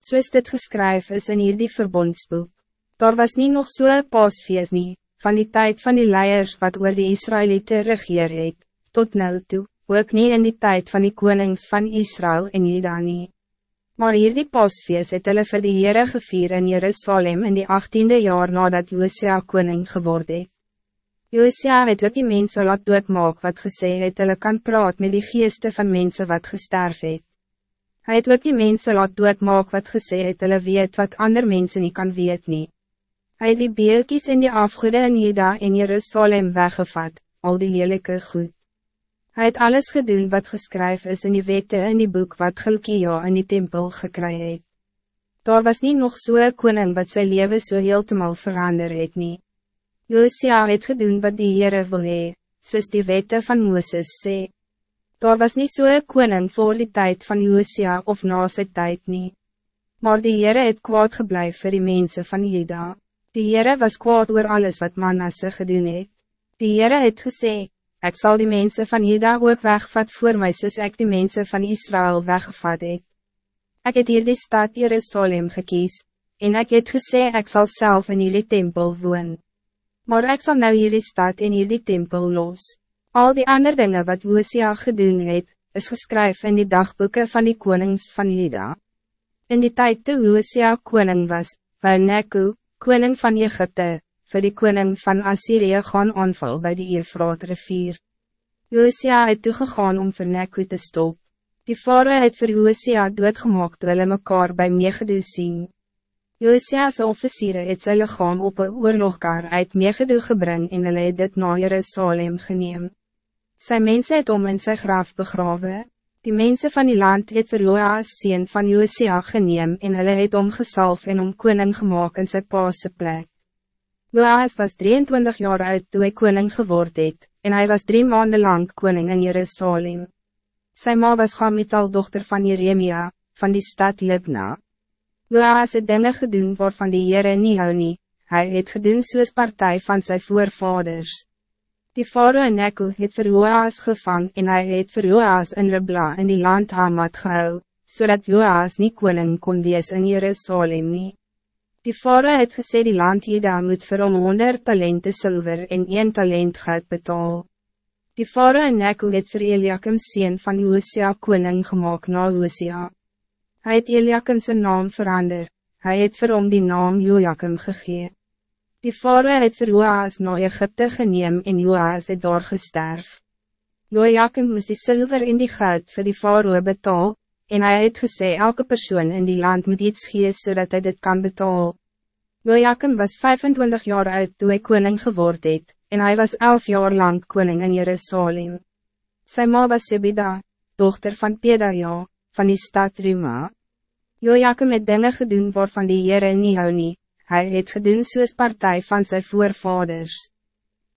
soos dit geskryf is in hierdie verbondsboek. Daar was niet nog so'n paasfeest nie, van die tijd van die leiers wat oor die Israëlieten regeer het, tot nou toe, ook niet in die tijd van die konings van Israël en Juda nie. Maar hierdie paasfeest het hulle vir die Heere gevier in Jerusalem in die 18e jaar nadat Josia koning geworden het. Josia het ook die mense laat doodmaak wat gesê het hulle kan praat met die geeste van mensen wat gesterf het. Hy het ook die mense laat doodmaak wat gesê het hulle weet wat ander mensen niet kan weet nie. Hy het die beelkies in die afgoede in Juda en Jerusalem weggevat, al die lelike goed. Hij het alles gedaan wat geschreven is in die wette in die boek wat Gilkia in die tempel gekry het. Daar was niet nog zo'n so koning wat zijn leven zo so heeltemal verander het nie. Josia het gedaan wat die Heere wil hee, soos die wette van Mooses sê. Daar was niet zo'n so koning voor die tijd van Josia of na sy tijd nie. Maar die Heere het kwaad gebleven voor die mensen van Juda. Die Heere was kwaad oor alles wat Manasse gedoen het. Die Heere het gesê, ik zal die mensen van Juda ook wegvat voor mij soos ek die mensen van Israël weggevat het. Ek het hier die stad Jerusalem gekies, en ik het gesê ik zal zelf in jullie tempel woon. Maar ik zal nou jullie stad in jullie tempel los. Al die andere dingen wat Hosea gedoen het, is geschreven in die dagboeken van die konings van Juda. In die tijd toe Hosea koning was, wou Neku, koning van Egypte, voor die koning van Assyrië gaan aanval bij die Eufraat rivier. Hosea het toegegaan om vir Neku te stop. Die vader het vir Hosea doodgemaak toe hulle mekaar by Megedo sien. Josea's officieren het sy lichaam op een oorlogkar uit Megedo gebring en hulle het dit na Jerusalem geneem. Zijn mensen het om in zijn graf begraven. Die mensen van die land het vir Joas sien van Josia geneem en hulle het omgesalf en om koning gemaakt in sy paase plek. Joas was 23 jaar oud toen hij koning geword het, en hij was drie maanden lang koning in Jerusalem. Zijn ma was Gamital dochter van Jeremia, van die stad Libna. Joas het dinge gedoen waarvan die Heere nie hou nie, hy het gedoen soos partij van zijn voorvaders. Die farao Neko het vir Joas gevang en hij het vir Joas in Ribla in die land Hamad gehou, zodat Joas niet koning kon wees in Jerusalem nie. Die farao het gesê die land Jeda moet vir hom 100 talente zilver en 1 talent goud betaal. Die farao Neko het vir Eliakim sien van Josia koning gemaakt na Josia. Hij het Eliakim zijn naam verander, hij het vir hom die naam Joachim gegeven. Die vader het vir Joas na Egypte geneem en Joas het daar gesterf. Joachim moest die zilver in die goud voor die vader betaal, en hij het gesê elke persoon in die land moet iets gee zodat hij dit kan betaal. Joachim was 25 jaar oud toen hij koning geword het, en hij was 11 jaar lang koning in Jerusalem. Sy ma was Sebida, dochter van Pedaja, van die stad Rima. Joachim het dinge gedoen waarvan die Heere nie hou nie, hij het gedoen soos partij van zijn voorvaders.